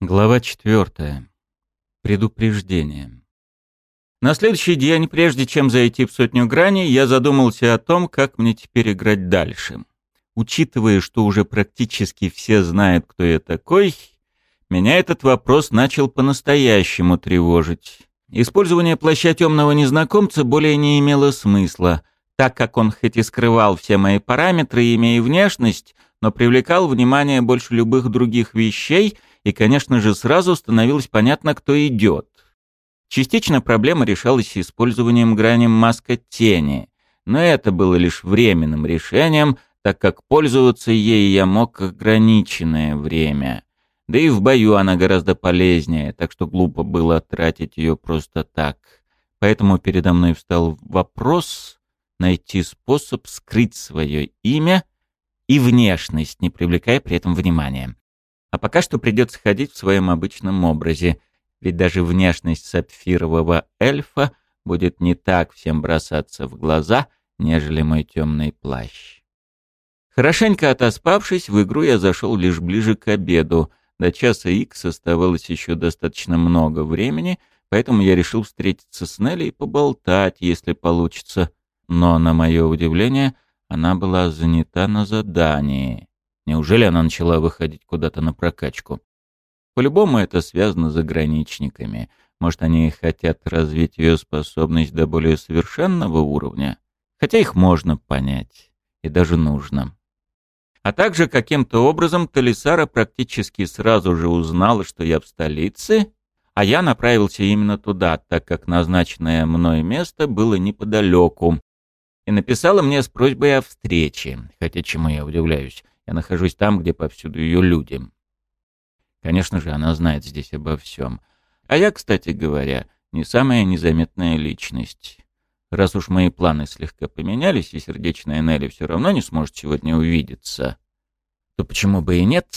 Глава четвертая. Предупреждение. На следующий день, прежде чем зайти в сотню граней, я задумался о том, как мне теперь играть дальше. Учитывая, что уже практически все знают, кто я такой, меня этот вопрос начал по-настоящему тревожить. Использование плаща темного незнакомца более не имело смысла, так как он хоть и скрывал все мои параметры, имея внешность, но привлекал внимание больше любых других вещей — и, конечно же, сразу становилось понятно, кто идет. Частично проблема решалась использованием грани маска тени, но это было лишь временным решением, так как пользоваться ей я мог ограниченное время. Да и в бою она гораздо полезнее, так что глупо было тратить ее просто так. Поэтому передо мной встал вопрос найти способ скрыть свое имя и внешность, не привлекая при этом внимания. А пока что придется ходить в своем обычном образе, ведь даже внешность сапфирового эльфа будет не так всем бросаться в глаза, нежели мой темный плащ. Хорошенько отоспавшись, в игру я зашел лишь ближе к обеду. До часа икс оставалось еще достаточно много времени, поэтому я решил встретиться с Нелли и поболтать, если получится. Но, на мое удивление, она была занята на задании. Неужели она начала выходить куда-то на прокачку? По-любому это связано с заграничниками. Может, они хотят развить ее способность до более совершенного уровня? Хотя их можно понять. И даже нужно. А также каким-то образом Талисара практически сразу же узнала, что я в столице, а я направился именно туда, так как назначенное мной место было неподалеку, и написала мне с просьбой о встрече, хотя чему я удивляюсь. Я нахожусь там, где повсюду ее люди. Конечно же, она знает здесь обо всем. А я, кстати говоря, не самая незаметная личность. Раз уж мои планы слегка поменялись, и сердечная Нелли все равно не сможет сегодня увидеться, то почему бы и нет?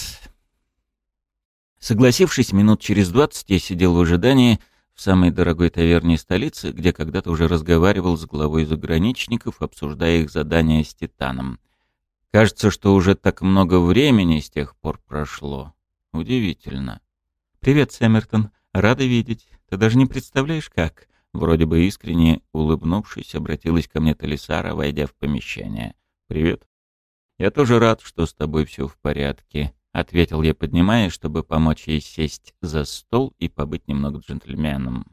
Согласившись, минут через двадцать я сидел в ожидании в самой дорогой таверне столицы, где когда-то уже разговаривал с главой заграничников, обсуждая их задания с Титаном — Кажется, что уже так много времени с тех пор прошло. Удивительно. «Привет, Сэммертон. Рада видеть. Ты даже не представляешь, как...» Вроде бы искренне улыбнувшись, обратилась ко мне Талисара, войдя в помещение. «Привет. Я тоже рад, что с тобой все в порядке», — ответил я, поднимаясь, чтобы помочь ей сесть за стол и побыть немного джентльменом.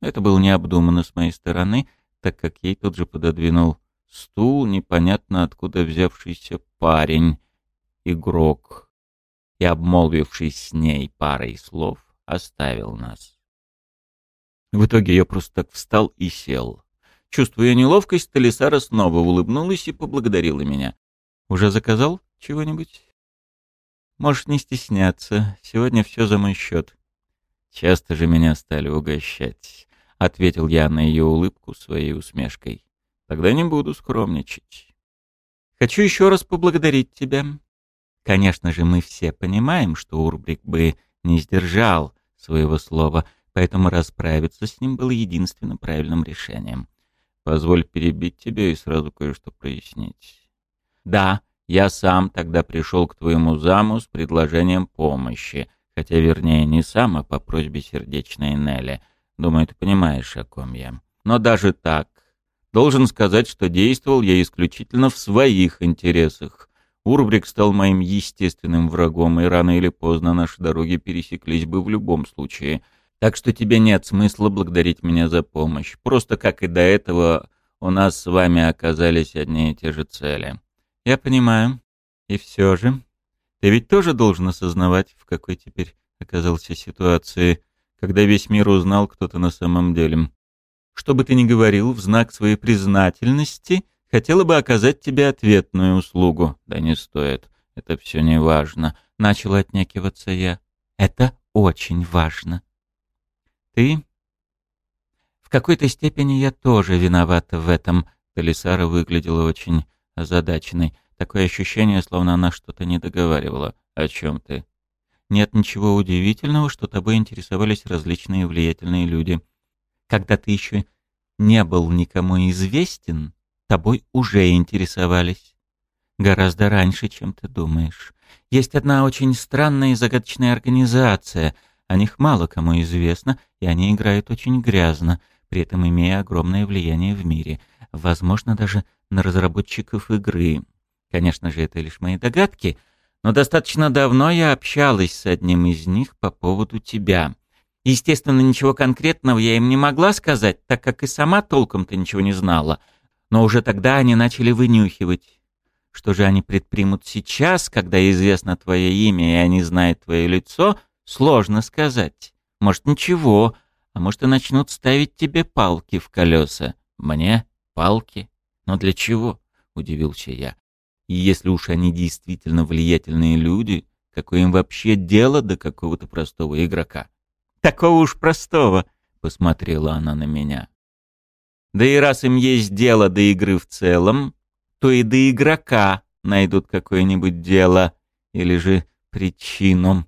Это было необдуманно с моей стороны, так как ей тут же пододвинул стул, непонятно откуда взявшийся парень, игрок, и, обмолвившись с ней парой слов, оставил нас. В итоге я просто так встал и сел. Чувствуя неловкость, Талисара снова улыбнулась и поблагодарила меня. «Уже заказал чего-нибудь?» «Можешь не стесняться. Сегодня все за мой счет». «Часто же меня стали угощать», — ответил я на ее улыбку своей усмешкой. Тогда не буду скромничать. Хочу еще раз поблагодарить тебя. Конечно же, мы все понимаем, что Урбрик бы не сдержал своего слова, поэтому расправиться с ним было единственным правильным решением. Позволь перебить тебя и сразу кое-что прояснить. Да, я сам тогда пришел к твоему заму с предложением помощи, хотя, вернее, не сам, а по просьбе сердечной Нелли. Думаю, ты понимаешь, о ком я. Но даже так, Должен сказать, что действовал я исключительно в своих интересах. Урбрик стал моим естественным врагом, и рано или поздно наши дороги пересеклись бы в любом случае. Так что тебе нет смысла благодарить меня за помощь. Просто как и до этого у нас с вами оказались одни и те же цели. Я понимаю. И все же. Ты ведь тоже должен осознавать, в какой теперь оказался ситуации, когда весь мир узнал, кто ты на самом деле что бы ты ни говорил, в знак своей признательности хотела бы оказать тебе ответную услугу. Да не стоит, это все не важно. Начала отнекиваться я. Это очень важно. Ты? В какой-то степени я тоже виновата в этом. Талисара выглядела очень озадаченной. Такое ощущение, словно она что-то не договаривала. О чем ты? Нет ничего удивительного, что тобой интересовались различные влиятельные люди когда ты еще не был никому известен, тобой уже интересовались. Гораздо раньше, чем ты думаешь. Есть одна очень странная и загадочная организация. О них мало кому известно, и они играют очень грязно, при этом имея огромное влияние в мире. Возможно, даже на разработчиков игры. Конечно же, это лишь мои догадки, но достаточно давно я общалась с одним из них по поводу тебя. Естественно, ничего конкретного я им не могла сказать, так как и сама толком-то ничего не знала. Но уже тогда они начали вынюхивать. Что же они предпримут сейчас, когда известно твое имя и они знают твое лицо, сложно сказать. Может, ничего, а может, и начнут ставить тебе палки в колеса. Мне? Палки? Но для чего? Удивился я. И если уж они действительно влиятельные люди, какое им вообще дело до какого-то простого игрока? Такого уж простого, посмотрела она на меня. Да и раз им есть дело до игры в целом, то и до игрока найдут какое-нибудь дело или же причину.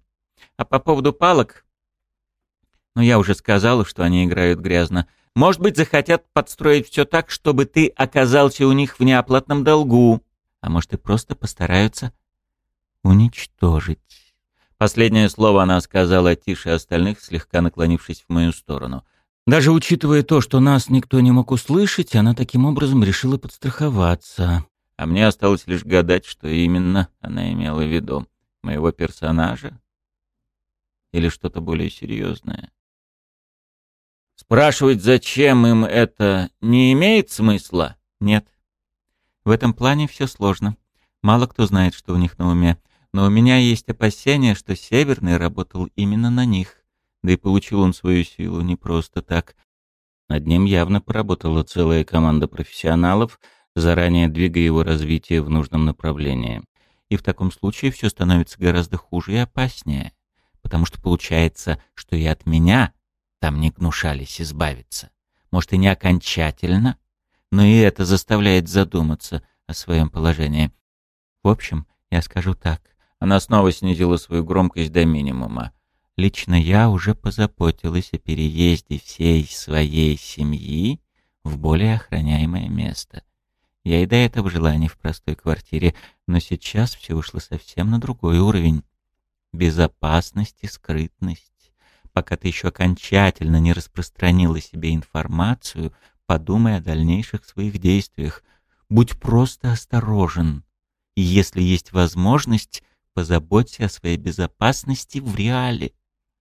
А по поводу палок, ну я уже сказала, что они играют грязно. Может быть, захотят подстроить все так, чтобы ты оказался у них в неоплатном долгу. А может, и просто постараются уничтожить. Последнее слово она сказала тише остальных, слегка наклонившись в мою сторону. Даже учитывая то, что нас никто не мог услышать, она таким образом решила подстраховаться. А мне осталось лишь гадать, что именно она имела в виду. Моего персонажа? Или что-то более серьезное? Спрашивать, зачем им это, не имеет смысла? Нет. В этом плане все сложно. Мало кто знает, что у них на уме. Но у меня есть опасения, что Северный работал именно на них. Да и получил он свою силу не просто так. Над ним явно поработала целая команда профессионалов, заранее двигая его развитие в нужном направлении. И в таком случае все становится гораздо хуже и опаснее. Потому что получается, что и от меня там не гнушались избавиться. Может, и не окончательно, но и это заставляет задуматься о своем положении. В общем, я скажу так. Она снова снизила свою громкость до минимума. Лично я уже позаботилась о переезде всей своей семьи в более охраняемое место. Я и до этого жила не в простой квартире, но сейчас все ушло совсем на другой уровень. Безопасность и скрытность. Пока ты еще окончательно не распространила себе информацию, подумай о дальнейших своих действиях. Будь просто осторожен. И если есть возможность, позаботься о своей безопасности в реале.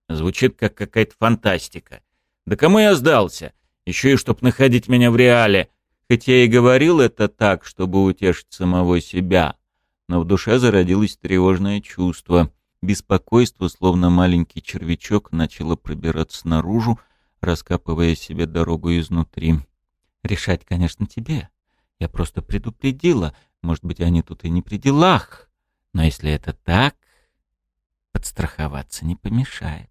Звучит как какая-то фантастика. Да кому я сдался? Еще и чтоб находить меня в реале. Хоть я и говорил это так, чтобы утешить самого себя, но в душе зародилось тревожное чувство. Беспокойство, словно маленький червячок, начало пробираться наружу, раскапывая себе дорогу изнутри. Решать, конечно, тебе. Я просто предупредила. Может быть, они тут и не при делах. Но если это так, подстраховаться не помешает.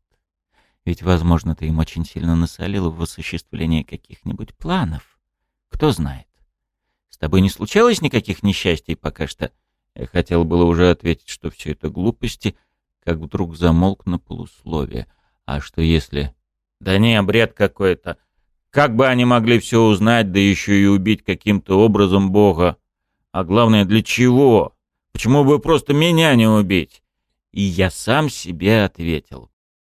Ведь, возможно, ты им очень сильно насолил в осуществлении каких-нибудь планов. Кто знает. С тобой не случалось никаких несчастий пока что? Я хотел было уже ответить, что все это глупости, как вдруг замолк на полусловие. А что если... Да не, бред какой-то. Как бы они могли все узнать, да еще и убить каким-то образом Бога? А главное, для чего? Почему бы просто меня не убить? И я сам себе ответил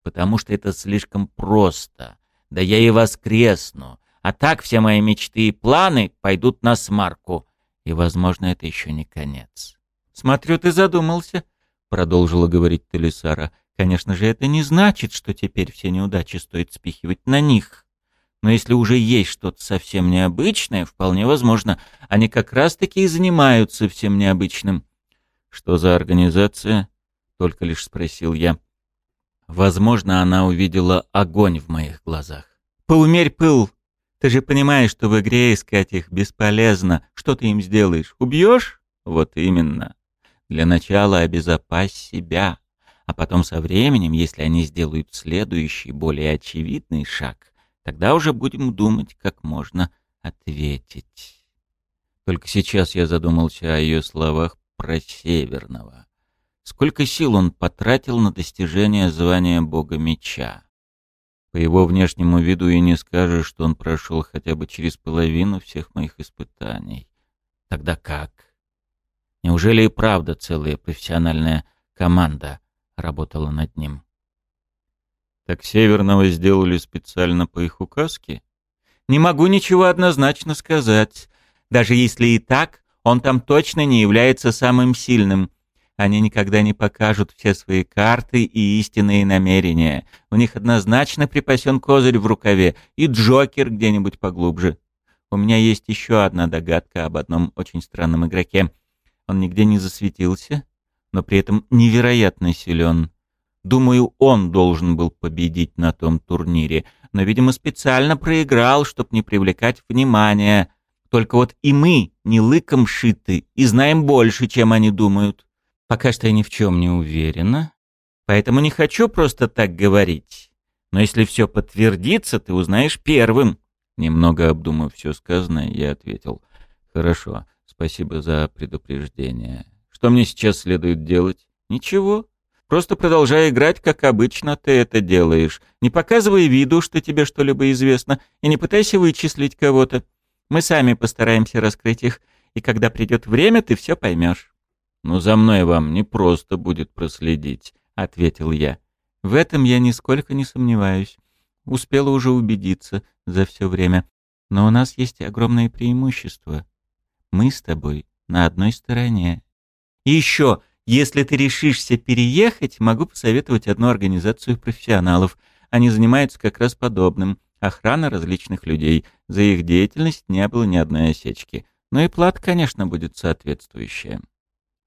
потому что это слишком просто. Да я и воскресну. А так все мои мечты и планы пойдут на смарку. И, возможно, это еще не конец. «Смотрю, ты задумался», — продолжила говорить Телесара. «Конечно же, это не значит, что теперь все неудачи стоит спихивать на них. Но если уже есть что-то совсем необычное, вполне возможно, они как раз-таки и занимаются всем необычным». «Что за организация?» — только лишь спросил я. Возможно, она увидела огонь в моих глазах. «Поумерь пыл! Ты же понимаешь, что в игре искать их бесполезно. Что ты им сделаешь? Убьешь? Вот именно. Для начала обезопась себя, а потом со временем, если они сделают следующий, более очевидный шаг, тогда уже будем думать, как можно ответить. Только сейчас я задумался о ее словах про Северного. Сколько сил он потратил на достижение звания бога меча. По его внешнему виду и не скажешь, что он прошел хотя бы через половину всех моих испытаний. Тогда как? Неужели и правда целая профессиональная команда работала над ним? Так Северного сделали специально по их указке? Не могу ничего однозначно сказать. Даже если и так, он там точно не является самым сильным. Они никогда не покажут все свои карты и истинные намерения. У них однозначно припасен козырь в рукаве и Джокер где-нибудь поглубже. У меня есть еще одна догадка об одном очень странном игроке. Он нигде не засветился, но при этом невероятно силен. Думаю, он должен был победить на том турнире, но, видимо, специально проиграл, чтобы не привлекать внимания. Только вот и мы не лыком шиты и знаем больше, чем они думают. Пока что я ни в чем не уверена, поэтому не хочу просто так говорить. Но если все подтвердится, ты узнаешь первым. Немного обдумав все сказанное, я ответил. Хорошо, спасибо за предупреждение. Что мне сейчас следует делать? Ничего. Просто продолжай играть, как обычно ты это делаешь. Не показывай виду, что тебе что-либо известно, и не пытайся вычислить кого-то. Мы сами постараемся раскрыть их, и когда придет время, ты все поймешь. «Ну, за мной вам не просто будет проследить», — ответил я. «В этом я нисколько не сомневаюсь. Успела уже убедиться за все время. Но у нас есть огромное преимущество. Мы с тобой на одной стороне. И еще, если ты решишься переехать, могу посоветовать одну организацию профессионалов. Они занимаются как раз подобным. Охрана различных людей. За их деятельность не было ни одной осечки. Но и плата, конечно, будет соответствующая.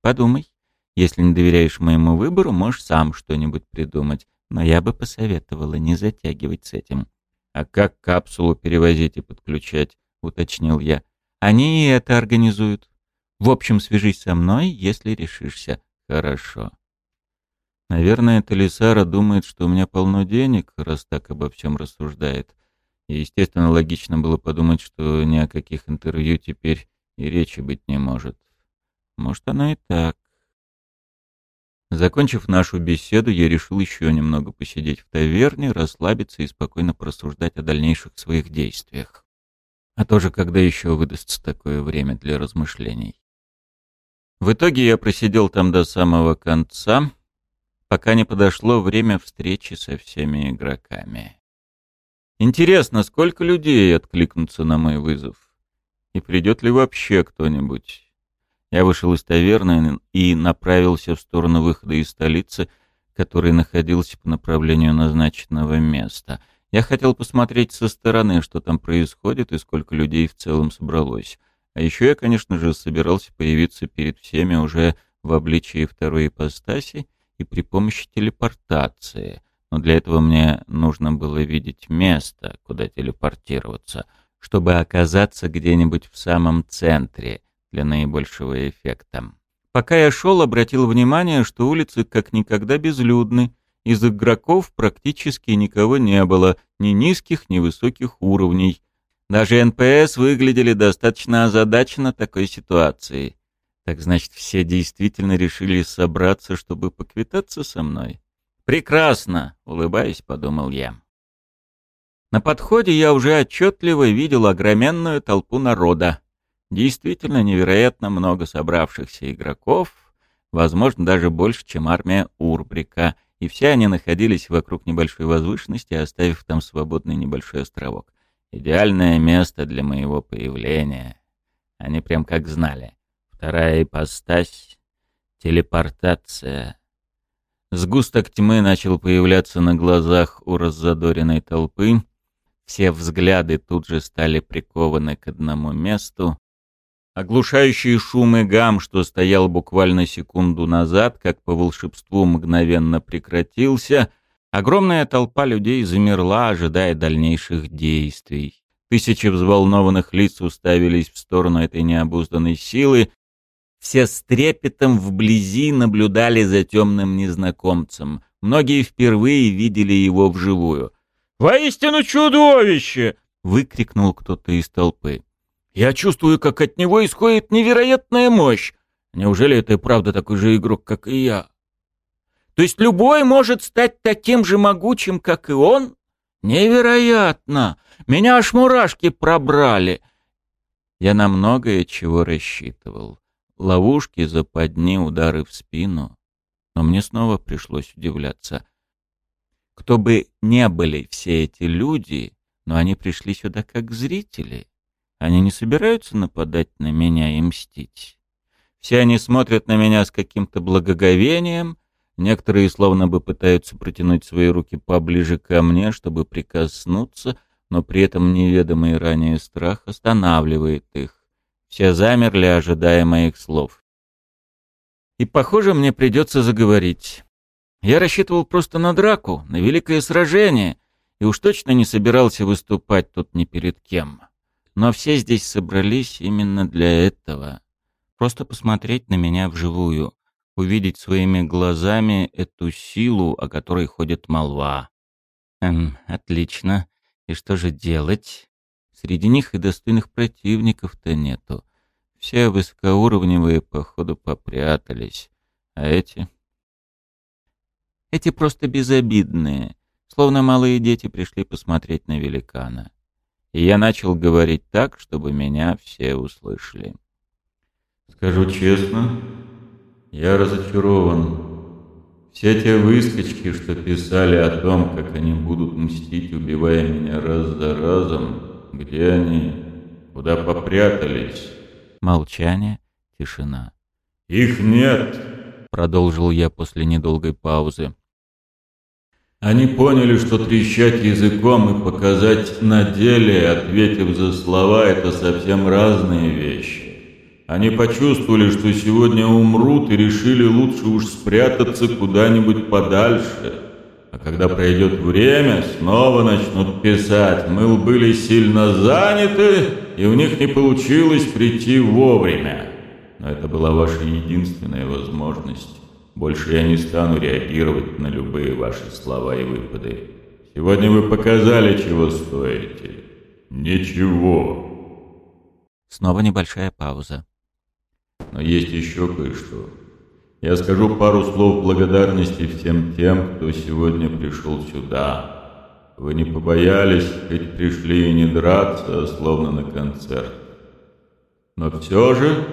Подумай. Если не доверяешь моему выбору, можешь сам что-нибудь придумать. Но я бы посоветовала не затягивать с этим. «А как капсулу перевозить и подключать?» — уточнил я. «Они и это организуют. В общем, свяжись со мной, если решишься. Хорошо. Наверное, Талисара думает, что у меня полно денег, раз так обо всем рассуждает. И, естественно, логично было подумать, что ни о каких интервью теперь и речи быть не может. Может, оно и так. Закончив нашу беседу, я решил еще немного посидеть в таверне, расслабиться и спокойно просуждать о дальнейших своих действиях. А тоже, когда еще выдастся такое время для размышлений. В итоге я просидел там до самого конца, пока не подошло время встречи со всеми игроками. Интересно, сколько людей откликнутся на мой вызов? И придет ли вообще кто-нибудь? Я вышел из таверны и направился в сторону выхода из столицы, который находился по направлению назначенного места. Я хотел посмотреть со стороны, что там происходит и сколько людей в целом собралось. А еще я, конечно же, собирался появиться перед всеми уже в обличии второй ипостаси и при помощи телепортации. Но для этого мне нужно было видеть место, куда телепортироваться, чтобы оказаться где-нибудь в самом центре для наибольшего эффекта. Пока я шел, обратил внимание, что улицы как никогда безлюдны. Из игроков практически никого не было, ни низких, ни высоких уровней. Даже НПС выглядели достаточно озадаченно такой ситуацией. Так значит, все действительно решили собраться, чтобы поквитаться со мной? Прекрасно, улыбаясь, подумал я. На подходе я уже отчетливо видел огроменную толпу народа. Действительно невероятно много собравшихся игроков, возможно, даже больше, чем армия Урбрика, и все они находились вокруг небольшой возвышенности, оставив там свободный небольшой островок. Идеальное место для моего появления. Они прям как знали. Вторая ипостась — телепортация. Сгусток тьмы начал появляться на глазах у раззадоренной толпы. Все взгляды тут же стали прикованы к одному месту. Оглушающий шум и гам, что стоял буквально секунду назад, как по волшебству мгновенно прекратился — Огромная толпа людей замерла, ожидая дальнейших действий. Тысячи взволнованных лиц уставились в сторону этой необузданной силы. Все с трепетом вблизи наблюдали за темным незнакомцем. Многие впервые видели его вживую. «Воистину чудовище!» — выкрикнул кто-то из толпы. «Я чувствую, как от него исходит невероятная мощь. Неужели это и правда такой же игрок, как и я?» То есть любой может стать таким же могучим, как и он? Невероятно! Меня аж мурашки пробрали. Я на многое чего рассчитывал. Ловушки, западни, удары в спину. Но мне снова пришлось удивляться. кто бы не были все эти люди, но они пришли сюда как зрители. Они не собираются нападать на меня и мстить. Все они смотрят на меня с каким-то благоговением, некоторые словно бы пытаются протянуть свои руки поближе ко мне, чтобы прикоснуться, но при этом неведомый ранее страх останавливает их. Все замерли, ожидая моих слов. И, похоже, мне придется заговорить. Я рассчитывал просто на драку, на великое сражение, и уж точно не собирался выступать тут ни перед кем. Но все здесь собрались именно для этого. Просто посмотреть на меня вживую, увидеть своими глазами эту силу, о которой ходит молва. Эм, отлично. И что же делать? Среди них и достойных противников-то нету. Все высокоуровневые, походу, попрятались. А эти... Эти просто безобидные, словно малые дети пришли посмотреть на великана. И я начал говорить так, чтобы меня все услышали. Скажу честно, я разочарован. Все те выскочки, что писали о том, как они будут мстить, убивая меня раз за разом, где они, куда попрятались? Молчание, тишина. «Их нет!» — продолжил я после недолгой паузы. Они поняли, что трещать языком и показать на деле, ответив за слова, это совсем разные вещи. Они почувствовали, что сегодня умрут и решили лучше уж спрятаться куда-нибудь подальше. Когда пройдет время, снова начнут писать. Мы были сильно заняты, и у них не получилось прийти вовремя. Но это была ваша единственная возможность. Больше я не стану реагировать на любые ваши слова и выпады. Сегодня вы показали, чего стоите. Ничего. Снова небольшая пауза. Но есть еще кое-что. Я скажу пару слов благодарности всем тем, кто сегодня пришел сюда. Вы не побоялись, хоть пришли и не драться, а словно на концерт. Но все же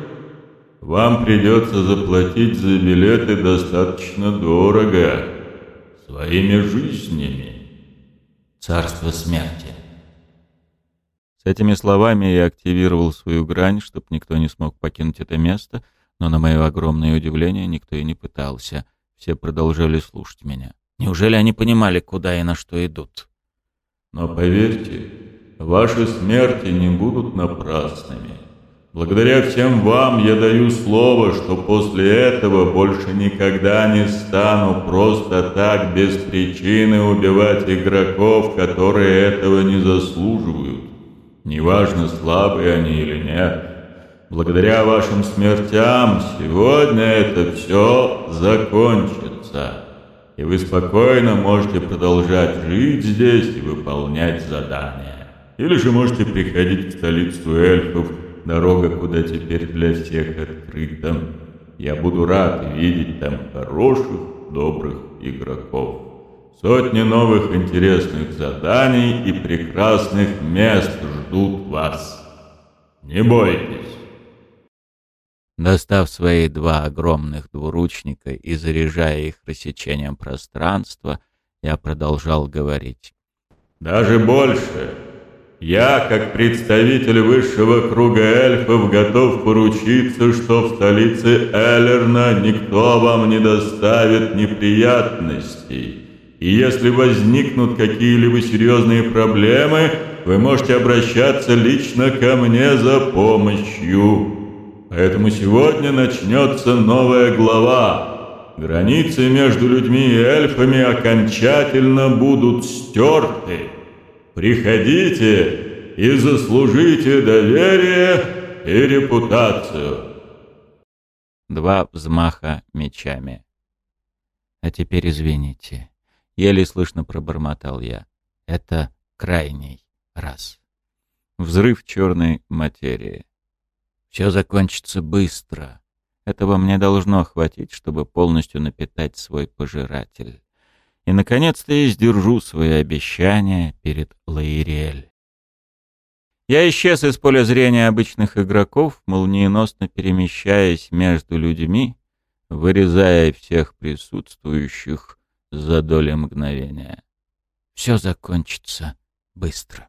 вам придется заплатить за билеты достаточно дорого, своими жизнями. Царство смерти. С этими словами я активировал свою грань, чтобы никто не смог покинуть это место, но на мое огромное удивление никто и не пытался. Все продолжали слушать меня. Неужели они понимали, куда и на что идут? Но поверьте, ваши смерти не будут напрасными. Благодаря всем вам я даю слово, что после этого больше никогда не стану просто так без причины убивать игроков, которые этого не заслуживают. Неважно, слабые они или нет. Благодаря вашим смертям сегодня это все закончится. И вы спокойно можете продолжать жить здесь и выполнять задания. Или же можете приходить в столицу эльфов, дорога куда теперь для всех открыта. Я буду рад видеть там хороших, добрых игроков. Сотни новых интересных заданий и прекрасных мест ждут вас. Не бойтесь. Достав свои два огромных двуручника и заряжая их рассечением пространства, я продолжал говорить. «Даже больше. Я, как представитель высшего круга эльфов, готов поручиться, что в столице Эллерна никто вам не доставит неприятностей». И если возникнут какие-либо серьезные проблемы, вы можете обращаться лично ко мне за помощью. Поэтому сегодня начнется новая глава. Границы между людьми и эльфами окончательно будут стерты. Приходите и заслужите доверие и репутацию. Два взмаха мечами. А теперь извините. Еле слышно пробормотал я. Это крайний раз. Взрыв черной материи. Все закончится быстро. Этого мне должно хватить, чтобы полностью напитать свой пожиратель. И, наконец-то, я сдержу свои обещания перед Лаириэль. Я исчез из поля зрения обычных игроков, молниеносно перемещаясь между людьми, вырезая всех присутствующих за доли мгновения. все закончится быстро.